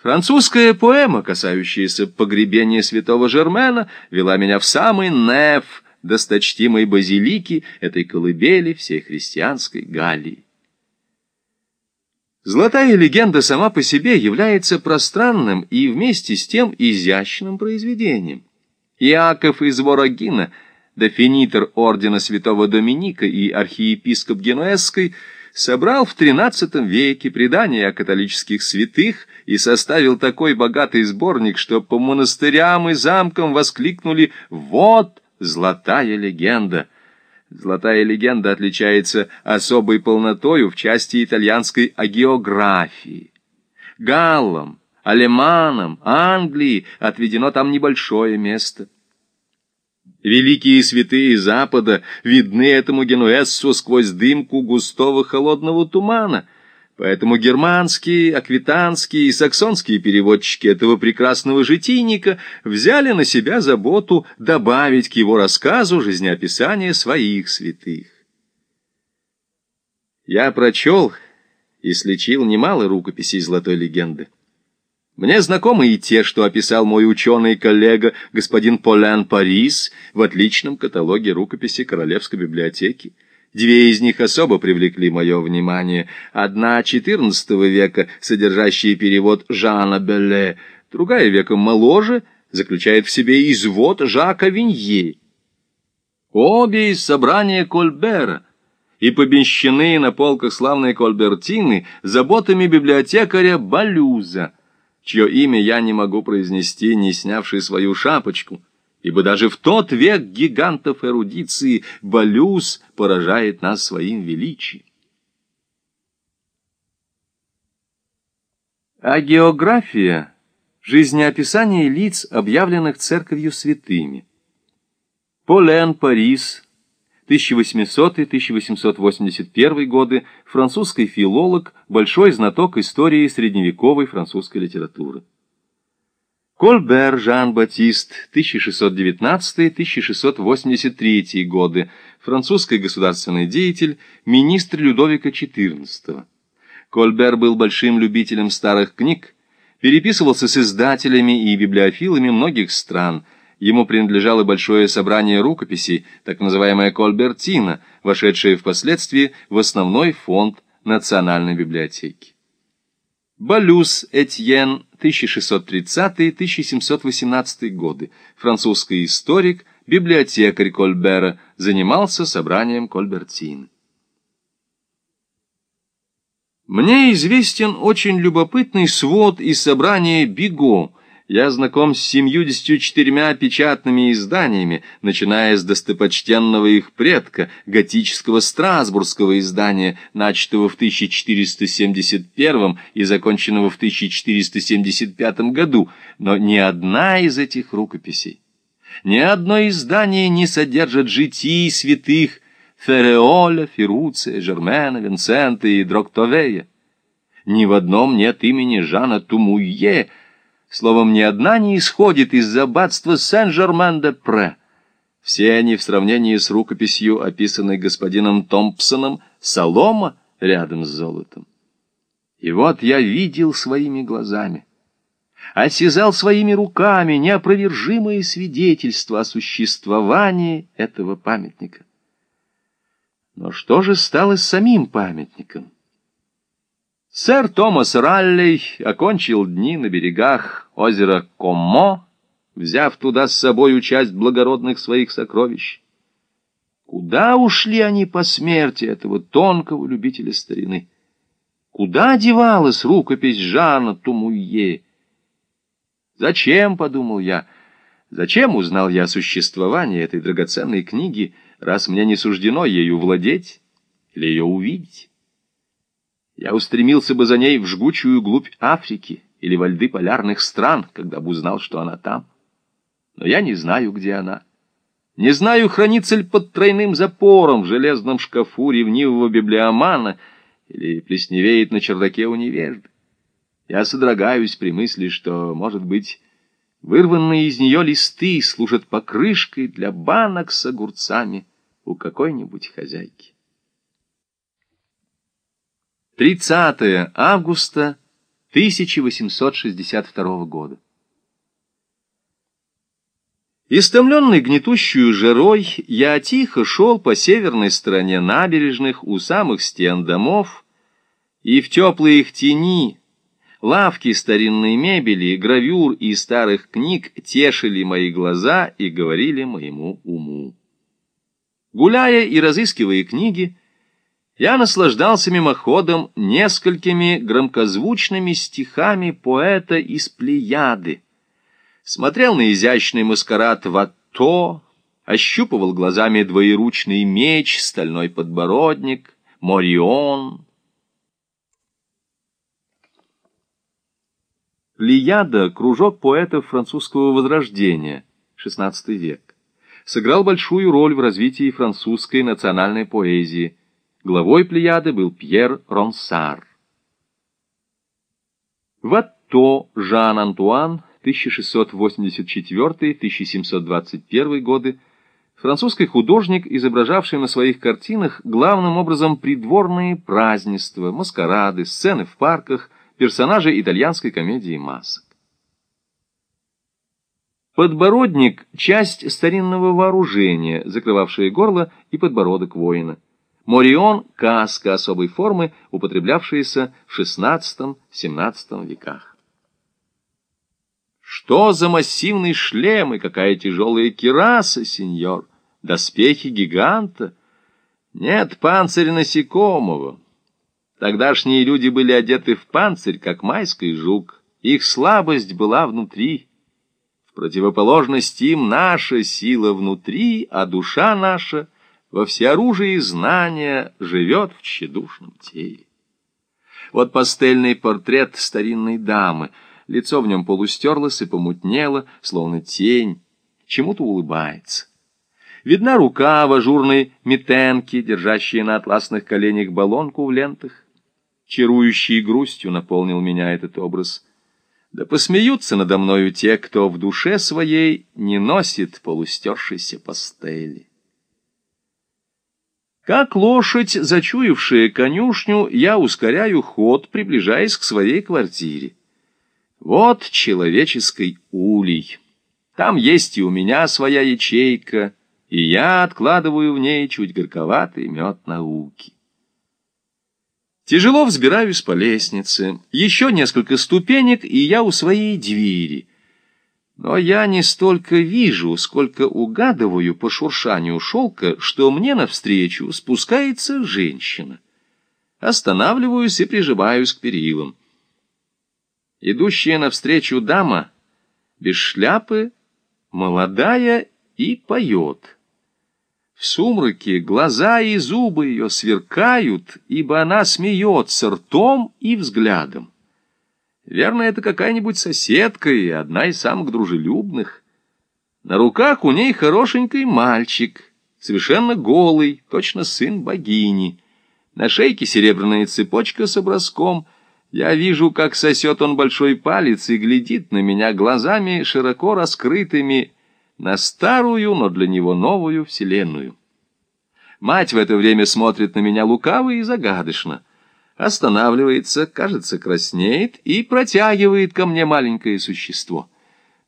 Французская поэма, касающаяся погребения святого Жермена, вела меня в самый неф досточтимой базилики этой колыбели всей христианской Галлии. Золотая легенда сама по себе является пространным и вместе с тем изящным произведением. Иаков из Ворогина, дефинитор ордена святого Доминика и архиепископ Генуэзской, собрал в XIII веке предания о католических святых и составил такой богатый сборник, что по монастырям и замкам воскликнули «Вот золотая легенда!» Золотая легенда отличается особой полнотою в части итальянской агеографии. Галлам, алеманам, Англии отведено там небольшое место – Великие святые Запада видны этому генуэзцу сквозь дымку густого холодного тумана, поэтому германские, аквитанские и саксонские переводчики этого прекрасного житийника взяли на себя заботу добавить к его рассказу жизнеописание своих святых. Я прочел и слечил немало рукописей золотой легенды. Мне знакомы и те, что описал мой ученый-коллега господин Полян Парис в отличном каталоге рукописи Королевской библиотеки. Две из них особо привлекли мое внимание. Одна XIV века, содержащая перевод Жана Белле, другая веком моложе, заключает в себе извод Жака Винье. Обе из собрания Кольбера и помещены на полках славной Кольбертины заботами библиотекаря Балюза — чье имя я не могу произнести, не снявший свою шапочку, ибо даже в тот век гигантов эрудиции Балюс поражает нас своим величием. А география — жизнеописание лиц, объявленных церковью святыми. Полен, Парис, 1800-1881 годы, французский филолог, большой знаток истории средневековой французской литературы. Кольбер Жан-Батист, 1619-1683 годы, французский государственный деятель, министр Людовика XIV. Кольбер был большим любителем старых книг, переписывался с издателями и библиофилами многих стран – Ему принадлежало большое собрание рукописей, так называемая Кольбертина, вошедшая впоследствии в основной фонд Национальной библиотеки. Балюс Этьен, 1630-1718 годы, французский историк, библиотекарь Кольбера, занимался собранием Кольбертины. Мне известен очень любопытный свод из собрания Биго, я знаком с семьюдесятью четырьмя печатными изданиями, начиная с достопочтенного их предка, готического страсбургского издания, начатого в 1471 и законченного в 1475 году, но ни одна из этих рукописей, ни одно издание не содержит житий святых Фереоля, Феруция, Жермена, Винсента и Дроктовея. Ни в одном нет имени Жана Тумуе, Словом, ни одна не исходит из аббатства Сен-Жермен-де-Пре. Все они в сравнении с рукописью, описанной господином Томпсоном, солома рядом с золотом. И вот я видел своими глазами, осязал своими руками неопровержимое свидетельство о существовании этого памятника. Но что же стало с самим памятником? Сэр Томас Раллей окончил дни на берегах озера Коммо, взяв туда с собою часть благородных своих сокровищ. Куда ушли они по смерти этого тонкого любителя старины? Куда девалась рукопись Жана Тумуе? Зачем, подумал я, зачем узнал я о существовании этой драгоценной книги, раз мне не суждено ею владеть или ее увидеть? Я устремился бы за ней в жгучую глубь Африки или во льды полярных стран, когда бы узнал, что она там. Но я не знаю, где она. Не знаю, хранится ли под тройным запором в железном шкафу ревнивого библиомана или плесневеет на чердаке у невежды. Я содрогаюсь при мысли, что, может быть, вырванные из нее листы служат покрышкой для банок с огурцами у какой-нибудь хозяйки. 30 августа 1862 года. Истомленный гнетущую жарой, я тихо шел по северной стороне набережных у самых стен домов, и в теплой их тени лавки старинной мебели, гравюр и старых книг тешили мои глаза и говорили моему уму. Гуляя и разыскивая книги, я наслаждался мимоходом несколькими громкозвучными стихами поэта из Плеяды, смотрел на изящный маскарад Ватто, ощупывал глазами двоеручный меч, стальной подбородник, Морион. Плеяда — кружок поэтов французского возрождения, XVI век. Сыграл большую роль в развитии французской национальной поэзии. Главой Плеяды был Пьер Ронсар. Ватто Жан-Антуан 1684-1721 годы, французский художник, изображавший на своих картинах главным образом придворные празднества, маскарады, сцены в парках, персонажи итальянской комедии масок. Подбородник – часть старинного вооружения, закрывавшая горло и подбородок воина. Морион – каска особой формы, употреблявшаяся в XVI-XVII веках. Что за массивный шлем и какая тяжелая кираса, сеньор? Доспехи гиганта? Нет панциря насекомого. Тогдашние люди были одеты в панцирь, как майский жук. Их слабость была внутри. В противоположность им наша сила внутри, а душа наша во всеоружии знания живет в тщедушном теле. Вот пастельный портрет старинной дамы — лицо в нем полустерлось и помутнело, словно тень, чему-то улыбается. Видна рука в ажурной метенке, держащая на атласных коленях баллонку в лентах. Чарующей грустью наполнил меня этот образ. Да посмеются надо мною те, кто в душе своей не носит полустершейся пастели. Как лошадь, зачуявшая конюшню, я ускоряю ход, приближаясь к своей квартире. Вот человеческий улей. Там есть и у меня своя ячейка, и я откладываю в ней чуть горьковатый мед науки. Тяжело взбираюсь по лестнице. Еще несколько ступенек, и я у своей двери. Но я не столько вижу, сколько угадываю по шуршанию шелка, что мне навстречу спускается женщина. Останавливаюсь и прижимаюсь к перилам. Идущая навстречу дама, без шляпы, молодая и поет. В сумраке глаза и зубы ее сверкают, ибо она смеется ртом и взглядом. Верно, это какая-нибудь соседка и одна из самых дружелюбных. На руках у ней хорошенький мальчик, совершенно голый, точно сын богини. На шейке серебряная цепочка с образком — я вижу, как сосет он большой палец и глядит на меня глазами, широко раскрытыми, на старую, но для него новую вселенную. Мать в это время смотрит на меня лукаво и загадочно. Останавливается, кажется, краснеет и протягивает ко мне маленькое существо.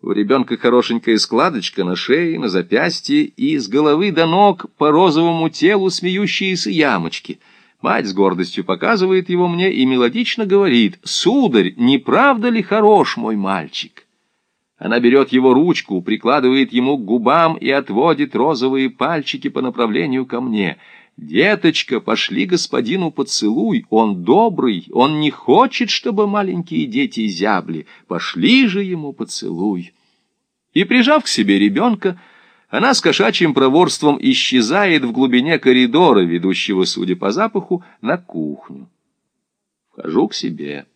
У ребенка хорошенькая складочка на шее, на запястье и с головы до ног по розовому телу смеющиеся ямочки — Мать с гордостью показывает его мне и мелодично говорит, «Сударь, не правда ли хорош мой мальчик?» Она берет его ручку, прикладывает ему к губам и отводит розовые пальчики по направлению ко мне. «Деточка, пошли господину поцелуй, он добрый, он не хочет, чтобы маленькие дети зябли, пошли же ему поцелуй». И, прижав к себе ребенка, она с кошачьим проворством исчезает в глубине коридора, ведущего, судя по запаху, на кухню. Вхожу к себе.